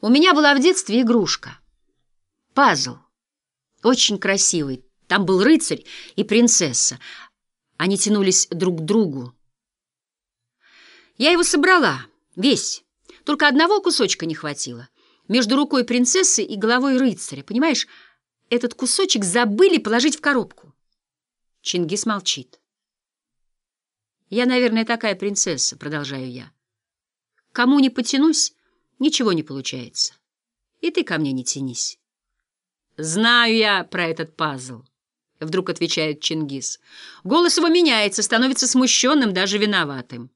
У меня была в детстве игрушка. Пазл. Очень красивый. Там был рыцарь и принцесса. Они тянулись друг к другу. Я его собрала, весь. Только одного кусочка не хватило. Между рукой принцессы и головой рыцаря. Понимаешь, этот кусочек забыли положить в коробку. Чингис молчит. «Я, наверное, такая принцесса», — продолжаю я. «Кому не потянусь, ничего не получается. И ты ко мне не тянись». «Знаю я про этот пазл», — вдруг отвечает Чингис. Голос его меняется, становится смущенным, даже виноватым.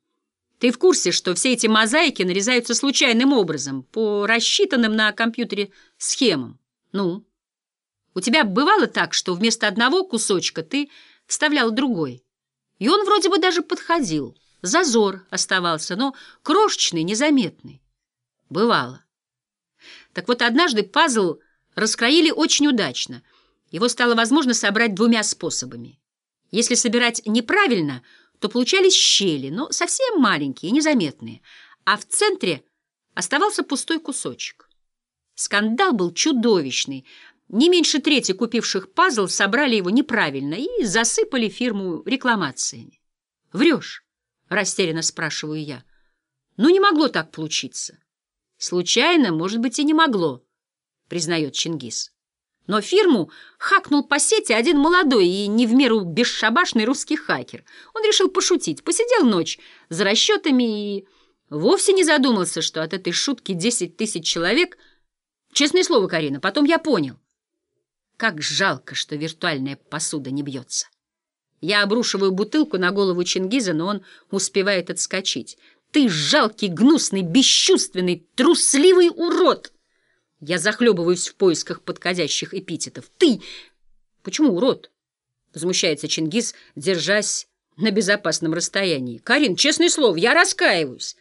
«Ты в курсе, что все эти мозаики нарезаются случайным образом, по рассчитанным на компьютере схемам? Ну, у тебя бывало так, что вместо одного кусочка ты вставлял другой?» И он вроде бы даже подходил. Зазор оставался, но крошечный, незаметный. Бывало. Так вот, однажды пазл раскроили очень удачно. Его стало возможно собрать двумя способами. Если собирать неправильно, то получались щели, но совсем маленькие, незаметные, а в центре оставался пустой кусочек. Скандал был чудовищный, не меньше трети купивших пазл собрали его неправильно и засыпали фирму рекламациями. «Врешь?» — растерянно спрашиваю я. «Ну, не могло так получиться». «Случайно, может быть, и не могло», — признает Чингис. Но фирму хакнул по сети один молодой и не в меру бесшабашный русский хакер. Он решил пошутить, посидел ночь за расчетами и вовсе не задумался, что от этой шутки 10 тысяч человек... Честное слово, Карина, потом я понял. Как жалко, что виртуальная посуда не бьется. Я обрушиваю бутылку на голову Чингиза, но он успевает отскочить. Ты жалкий, гнусный, бесчувственный, трусливый урод! Я захлебываюсь в поисках подходящих эпитетов. Ты! Почему урод? Возмущается Чингиз, держась на безопасном расстоянии. Карин, честное слово, я раскаиваюсь.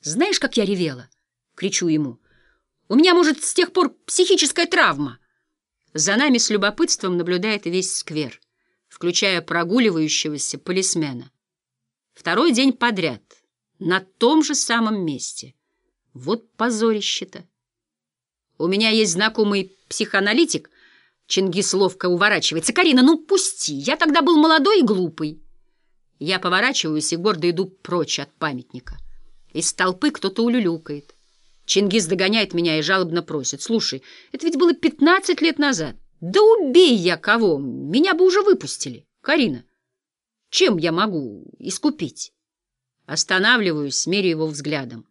Знаешь, как я ревела? Кричу ему. У меня, может, с тех пор психическая травма. За нами с любопытством наблюдает весь сквер, включая прогуливающегося полисмена. Второй день подряд, на том же самом месте. Вот позорище-то. У меня есть знакомый психоаналитик. Чингис ловко уворачивается. «Карина, ну пусти, я тогда был молодой и глупый». Я поворачиваюсь и гордо иду прочь от памятника. Из толпы кто-то улюлюкает. Чингис догоняет меня и жалобно просит. «Слушай, это ведь было пятнадцать лет назад. Да убей я кого! Меня бы уже выпустили. Карина, чем я могу искупить?» Останавливаюсь, меряю его взглядом.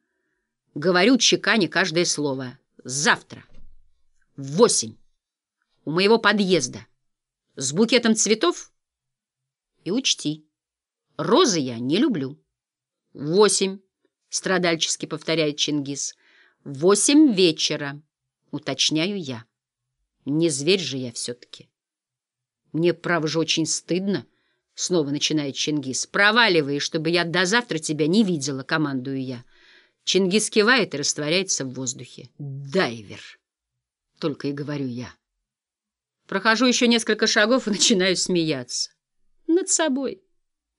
Говорю, чеканя каждое слово. «Завтра. В восемь. У моего подъезда. С букетом цветов. И учти, розы я не люблю». «Восемь», — страдальчески повторяет Чингис, — Восемь вечера, уточняю я. Не зверь же я все-таки. Мне, право же, очень стыдно. Снова начинает Чингис. Проваливай, чтобы я до завтра тебя не видела, командую я. Чингис кивает и растворяется в воздухе. Дайвер. Только и говорю я. Прохожу еще несколько шагов и начинаю смеяться. Над собой.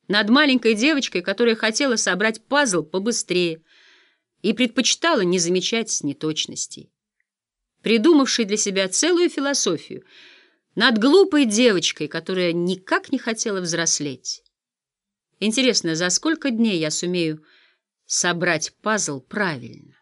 Над маленькой девочкой, которая хотела собрать пазл побыстрее — и предпочитала не замечать неточностей. Придумавшей для себя целую философию над глупой девочкой, которая никак не хотела взрослеть. Интересно, за сколько дней я сумею собрать пазл правильно?